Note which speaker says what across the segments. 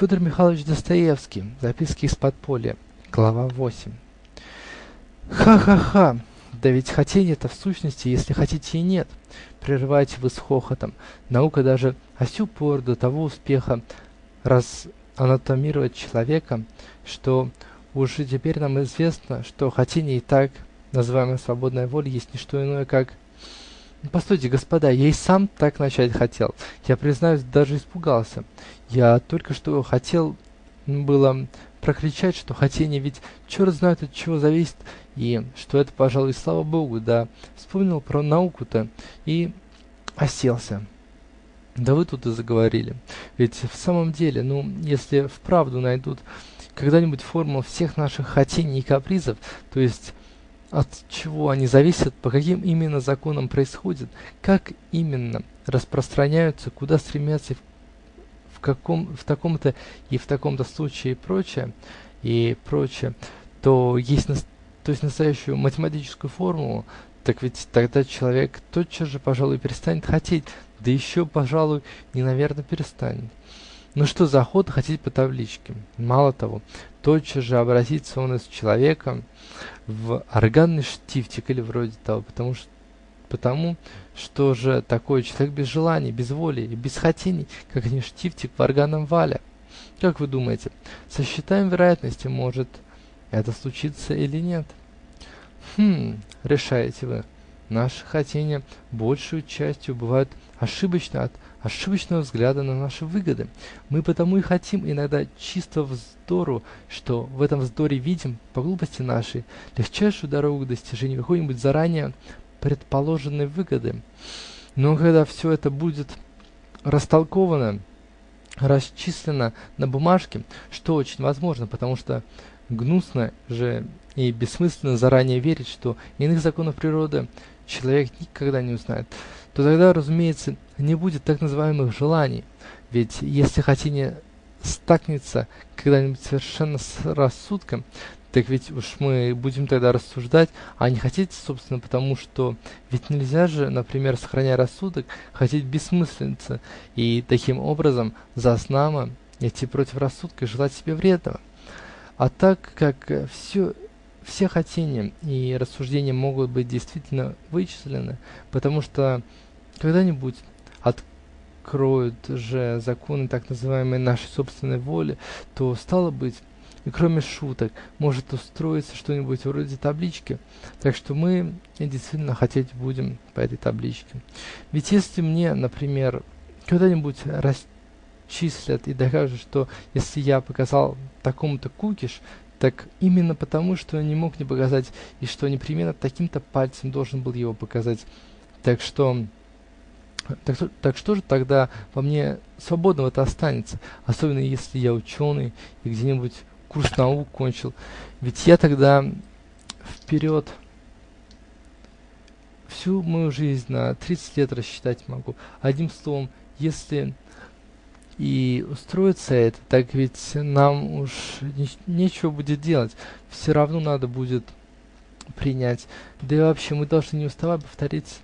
Speaker 1: Федор Михайлович Достоевский. Записки из подполья. Глава восемь. Ха-ха-ха! Да ведь хотенья-то, в сущности, если хотите, и нет, прерываете вы с хохотом. Наука даже о сю до того успеха разанатомировать человека, что уж и теперь нам известно, что хотение и так называемое свободной волей есть не что иное, как Постойте, господа, я и сам так начать хотел. Я, признаюсь, даже испугался. Я только что хотел было прокричать, что хотение ведь черт знает от чего зависит, и что это, пожалуй, слава богу, да вспомнил про науку-то и оселся. Да вы тут и заговорили. Ведь в самом деле, ну, если вправду найдут когда-нибудь формулу всех наших хотений и капризов, то есть от чего они зависят, по каким именно законам происходят, как именно распространяются, куда стремятся в каком в таком-то и в таком-то случае и прочее, и прочее, то есть то есть настоящую математическую формулу, так ведь тогда человек тотчас же, пожалуй, перестанет хотеть, да еще, пожалуй, не наверно перестанет. Ну что за охота хотеть по табличке? Мало того, тотчас же обратится он из человека в органный штифтик или вроде того, потому что потому что же такой человек без желаний, без воли и без хотений, как не штифтик в органном вале? Как вы думаете, сосчитаем вероятности, может это случится или нет? Хм, решаете вы. Наши хотения большую частью бывают ошибочны от ошибочного взгляда на наши выгоды. Мы потому и хотим иногда чисто вздору, что в этом вздоре видим, по глупости нашей, легчайшую дорогу к достижению какой-нибудь заранее предположенной выгоды. Но когда все это будет растолковано, расчислено на бумажке, что очень возможно, потому что гнусно же и бессмысленно заранее верить, что иных законов природы человек никогда не узнает, то тогда, разумеется, не будет так называемых желаний. Ведь если хотение стакнется когда-нибудь совершенно с рассудком, так ведь уж мы будем тогда рассуждать, а не хотеть, собственно, потому что ведь нельзя же, например, сохраняя рассудок, хотеть бессмыслица и таким образом заснамо идти против рассудка и желать себе вредного. А так как все все хотения и рассуждения могут быть действительно вычислены, потому что когда-нибудь откроют же законы так называемой нашей собственной воли, то, стало быть, и кроме шуток, может устроиться что-нибудь вроде таблички, так что мы действительно хотеть будем по этой табличке. Ведь если мне, например, когда-нибудь расчислят и докажут, что если я показал такому-то кукиш, так именно потому, что не мог не показать, и что непременно таким-то пальцем должен был его показать. Так что, так, что же тогда во мне свободного-то останется, особенно если я ученый и где-нибудь курс наук кончил? Ведь я тогда вперед всю мою жизнь на тридцать лет рассчитать могу. Одним словом, если и устроится это, так ведь нам уж нечего будет делать, все равно надо будет принять. Да и вообще мы должны не уставать повторить,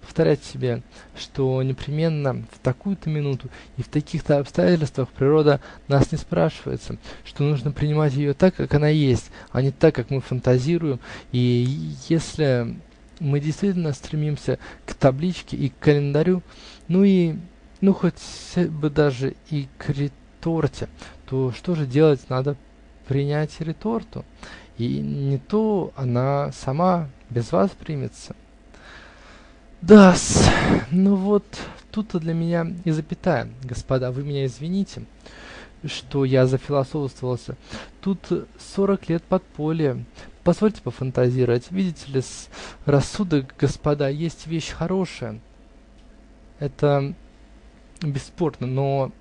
Speaker 1: повторять себе, что непременно в такую-то минуту и в таких-то обстоятельствах природа нас не спрашивается, что нужно принимать ее так, как она есть, а не так, как мы фантазируем. И если мы действительно стремимся к табличке и к календарю, ну и ну, хоть бы даже и к реторте, то что же делать? Надо принять реторту, и не то она сама без вас примется. Да-с, ну вот тут-то для меня и запятая, господа, вы меня извините, что я зафилософствовался. Тут сорок лет подполья. Позвольте пофантазировать. Видите ли, рассудок, господа, есть вещь хорошая. Это бесспорно, но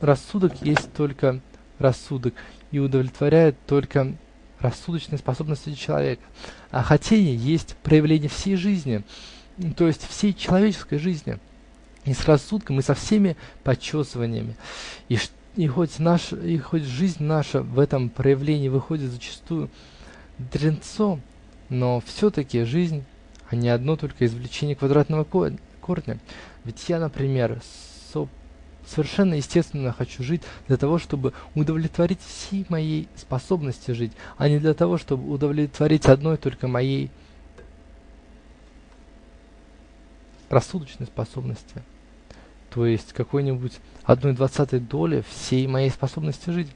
Speaker 1: рассудок есть только рассудок и удовлетворяет только рассудочные способности человека. А хотение есть проявление всей жизни, то есть всей человеческой жизни. И с рассудком, и со всеми почесываниями. И, и, хоть наш, и хоть жизнь наша в этом проявлении выходит зачастую дрянцо, но все-таки жизнь, а не одно только извлечение квадратного корня. Ведь я, например, совершенно естественно хочу жить для того, чтобы удовлетворить все мои способности жить, а не для того, чтобы удовлетворить одной только моей рассудочной способности, то есть какой-нибудь одной двадцатой доли всей моей способности жить.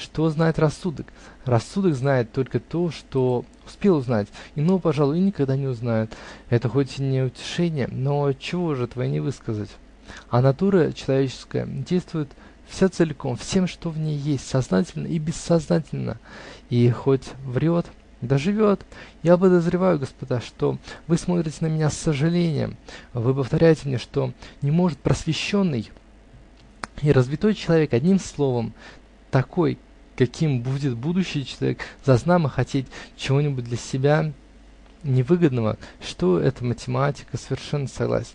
Speaker 1: Что знает рассудок? Рассудок знает только то, что успел узнать, иного, пожалуй, никогда не узнает. Это хоть и не утешение, но чего же этого не высказать? А натура человеческая действует вся целиком, всем, что в ней есть, сознательно и бессознательно, и хоть врет, да живет. Я подозреваю, господа, что вы смотрите на меня с сожалением. Вы повторяете мне, что не может просвещенный и развитой человек, одним словом, такой, каким будет будущий человек, зазнамо хотеть чего-нибудь для себя невыгодного, что это математика, совершенно согласен.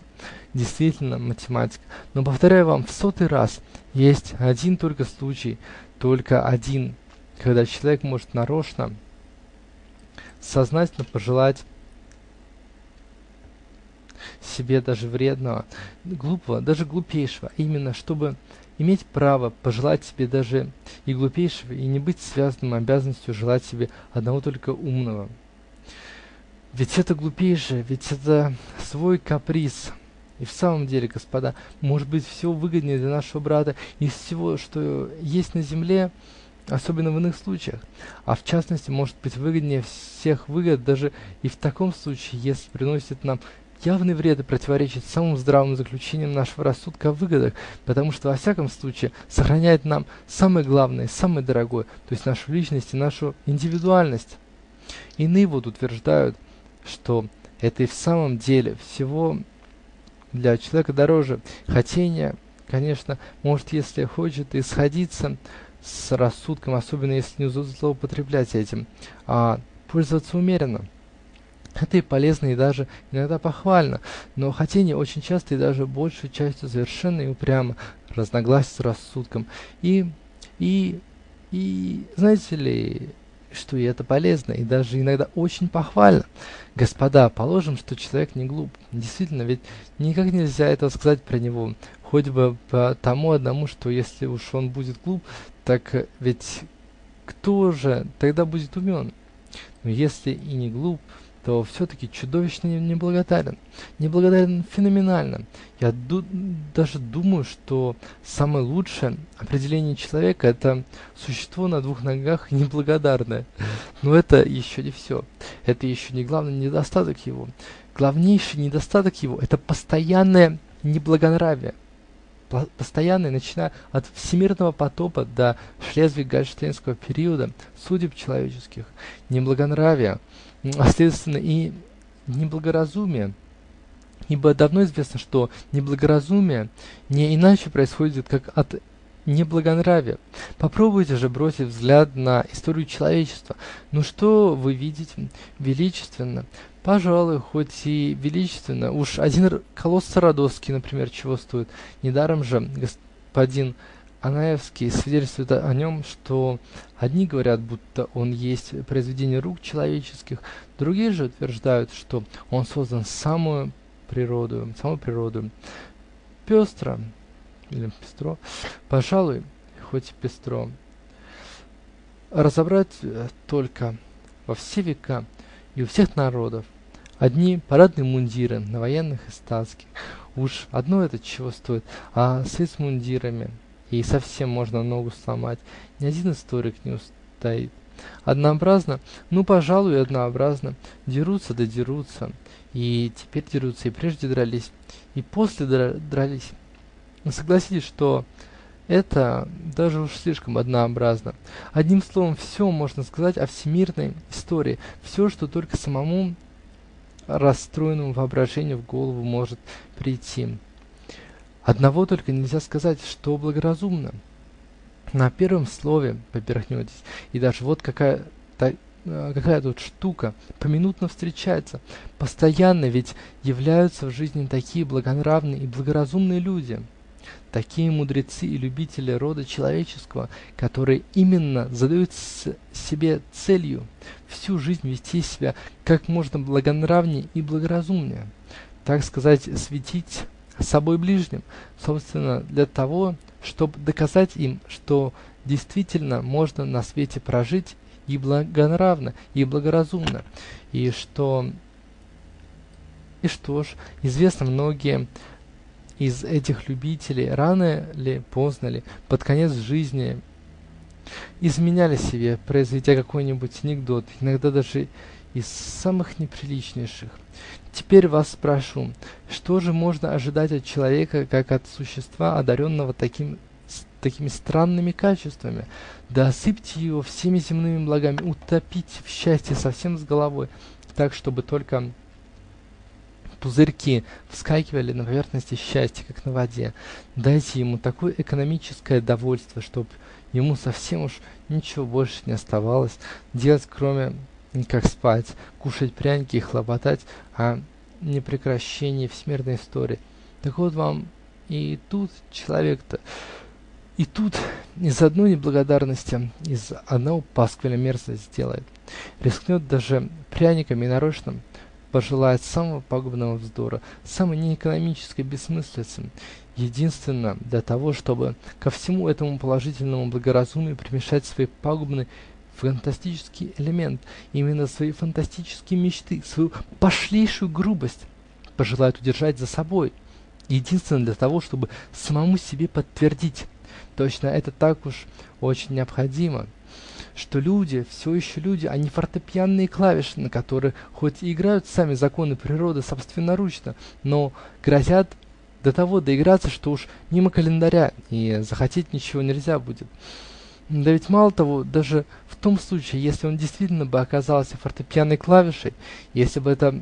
Speaker 1: Действительно, математика. Но, повторяю вам в сотый раз, есть один только случай, только один, когда человек может нарочно, сознательно пожелать себе даже вредного, глупого, даже глупейшего, именно чтобы иметь право пожелать себе даже и глупейшего, и не быть связанным обязанностью желать себе одного только умного. Ведь это глупейшее, ведь это свой каприз. И в самом деле, господа, может быть всего выгоднее для нашего брата из всего, что есть на земле, особенно в иных случаях, а в частности, может быть выгоднее всех выгод даже и в таком случае, если приносит нам явный вред и противоречит самым здравым заключениям нашего рассудка о выгодах, потому что, во всяком случае, сохраняет нам самое главное, самое дорогое, то есть нашу личность и нашу индивидуальность. Иные вот утверждают, что это и в самом деле всего для человека дороже. Хотение, конечно, может, если хочет, и сходиться с рассудком, особенно если не злоупотреблять этим, а пользоваться умеренно. Это и полезно, и даже иногда похвально, но хотение очень часто и даже большей частью совершенно и упрямо разногласит с рассудком. И, и, и, знаете ли, что и это полезно, и даже иногда очень похвально. Господа, положим, что человек не глуп. Действительно, ведь никак нельзя этого сказать про него, хоть бы по тому одному, что если уж он будет глуп, так ведь кто же тогда будет умен? Но если и не глуп, то все-таки чудовищно неблагодарен. Неблагодарен феноменально. Я даже думаю, что самое лучшее определение человека – это существо на двух ногах неблагодарное. Но это еще не все. Это еще не главный недостаток его. Главнейший недостаток его – это постоянное неблагонравие постоянный, начиная от всемирного потопа до Шлезвиг-Гольштейнского периода, судеб человеческих, неблагонравия, а следственно и неблагоразумие. Ибо давно известно, что неблагоразумие не иначе происходит, как от неблагонравия. Попробуйте же бросить взгляд на историю человечества. Ну что вы видите? Величественно. Пожалуй, хоть и величественно. Уж один колосс Сарадовский, например, чего стоит. Недаром же господин Анаевский свидетельствует о нем, что одни говорят, будто он есть произведение рук человеческих, другие же утверждают, что он создан самую природу. Пестро, или пестро, пожалуй, хоть и пестро, разобрать только во все века и у всех народов одни парадные мундиры на военных и статских. Уж одно это чего стоит, а с мундирами и совсем можно ногу сломать. Ни один историк не устоит. Однообразно, ну, пожалуй, однообразно. Дерутся да дерутся. И теперь дерутся, и прежде дрались, и после дрались. Но согласитесь, что это даже уж слишком однообразно. Одним словом, все можно сказать о всемирной истории. Все, что только самому расстроенному воображению в голову может прийти. Одного только нельзя сказать, что благоразумно. На первом слове поперхнетесь, и даже вот э, какая тут штука поминутно встречается. Постоянно ведь являются в жизни такие благонравные и благоразумные люди, такие мудрецы и любители рода человеческого, которые именно задают себе целью всю жизнь вести себя как можно благонравнее и благоразумнее, так сказать, светить собой ближним, собственно для того, чтоб доказать им, что действительно можно на свете прожить и благонравно, и благоразумно, и что и что ж, известно, многие из этих любителей рано ли, поздно ли, под конец жизни изменяли себе, произведя какой-нибудь анекдот, иногда даже из самых неприличнейших. Теперь вас спрошу: что же можно ожидать от человека, как от существа, одаренного таким такими странными качествами? Да осыпьте его всеми земными благами, утопите в счастье совсем с головой, так, чтобы только пузырьки вскакивали на поверхности счастья, как на воде. Дайте ему такое экономическое довольство, чтоб ему совсем уж ничего больше не оставалось делать, кроме как спать, кушать пряники и хлопотать о непрекращении всемирной истории. Так вот вам и тут человек-то, и тут из одной неблагодарности, из одного пасквиля мерзость сделает. Рискнет даже пряниками и нарочно пожелает самого пагубного вздора, самой неэкономической бессмыслицы, единственно для того, чтобы ко всему этому положительному благоразумию примешать свой пагубный фантастический элемент, именно свои фантастические мечты, свою пошлейшую грубость пожелает удержать за собой, единственно для того, чтобы самому себе подтвердить. Точно это так уж очень необходимо, что люди, все еще люди, а не фортепианные клавиши, на которые хоть и играют сами законы природы собственноручно, но грозят до того доиграться, что уж мимо календаря, и захотеть ничего нельзя будет. Да ведь мало того, даже в том случае, если он действительно бы оказался фортепианной клавишей, если бы это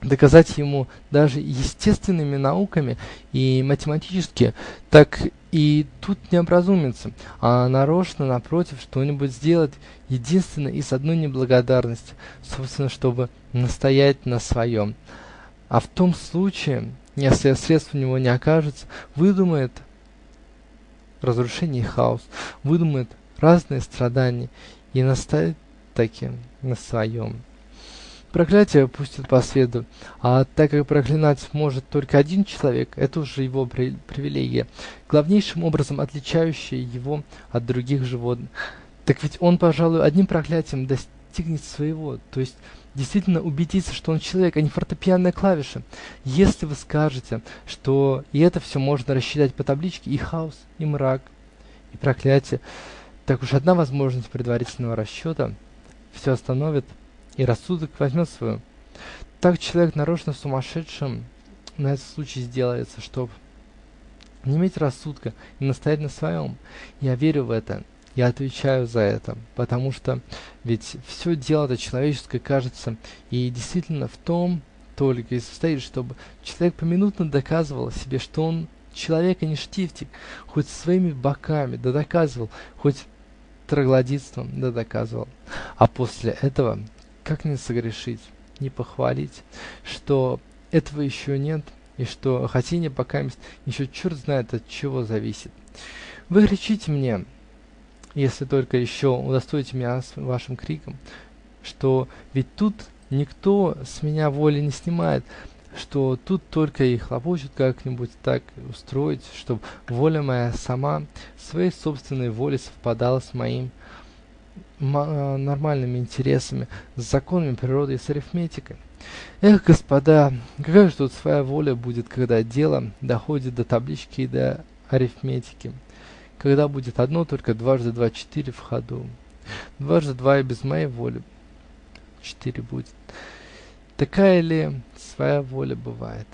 Speaker 1: доказать ему даже естественными науками и математически, так и тут не образумится, а нарочно, напротив, что-нибудь сделать, единственно из одной неблагодарности, собственно, чтобы настоять на своем. А в том случае, если средств у него не окажется, выдумает разрушение и хаос, выдумает разные страдания и настоит таки на своем. Проклятие пустит по свету, а так как проклинать может только один человек, это уже его привилегия, главнейшим образом отличающая его от других животных. Так ведь он, пожалуй, одним проклятием достигнет своего, то есть действительно убедиться, что он человек, а не фортепианная клавиша. Если вы скажете, что и это все можно рассчитать по табличке, и хаос, и мрак, и проклятие, так уж одна возможность предварительного расчета все остановит и рассудок возьмет свое. Так человек нарочно сумасшедшим на этот случай сделается, чтоб не иметь рассудка и настоять на своем. Я верю в это, я отвечаю за это, потому что ведь все дело-то человеческое, кажется, и действительно в том только и состоит, чтобы человек поминутно доказывал себе, что он человек, а не штифтик, хоть своими боками, да доказывал, хоть троглодитством, да доказывал. А после этого как не согрешить, не похвалить, что этого еще нет, и что хотение покаместь еще черт знает от чего зависит. Вы кричите мне, если только еще удостоите меня вашим криком, что ведь тут никто с меня воли не снимает, что тут только и хлопочут как-нибудь так устроить, чтобы воля моя сама своей собственной волей совпадала с моим Э, нормальными интересами, с законами природы и с арифметикой. Эх, господа, какая же тут своя воля будет, когда дело доходит до таблички и до арифметики, когда будет одно только дважды два четыре в ходу. Дважды два и без моей воли четыре будет. Такая ли своя воля бывает?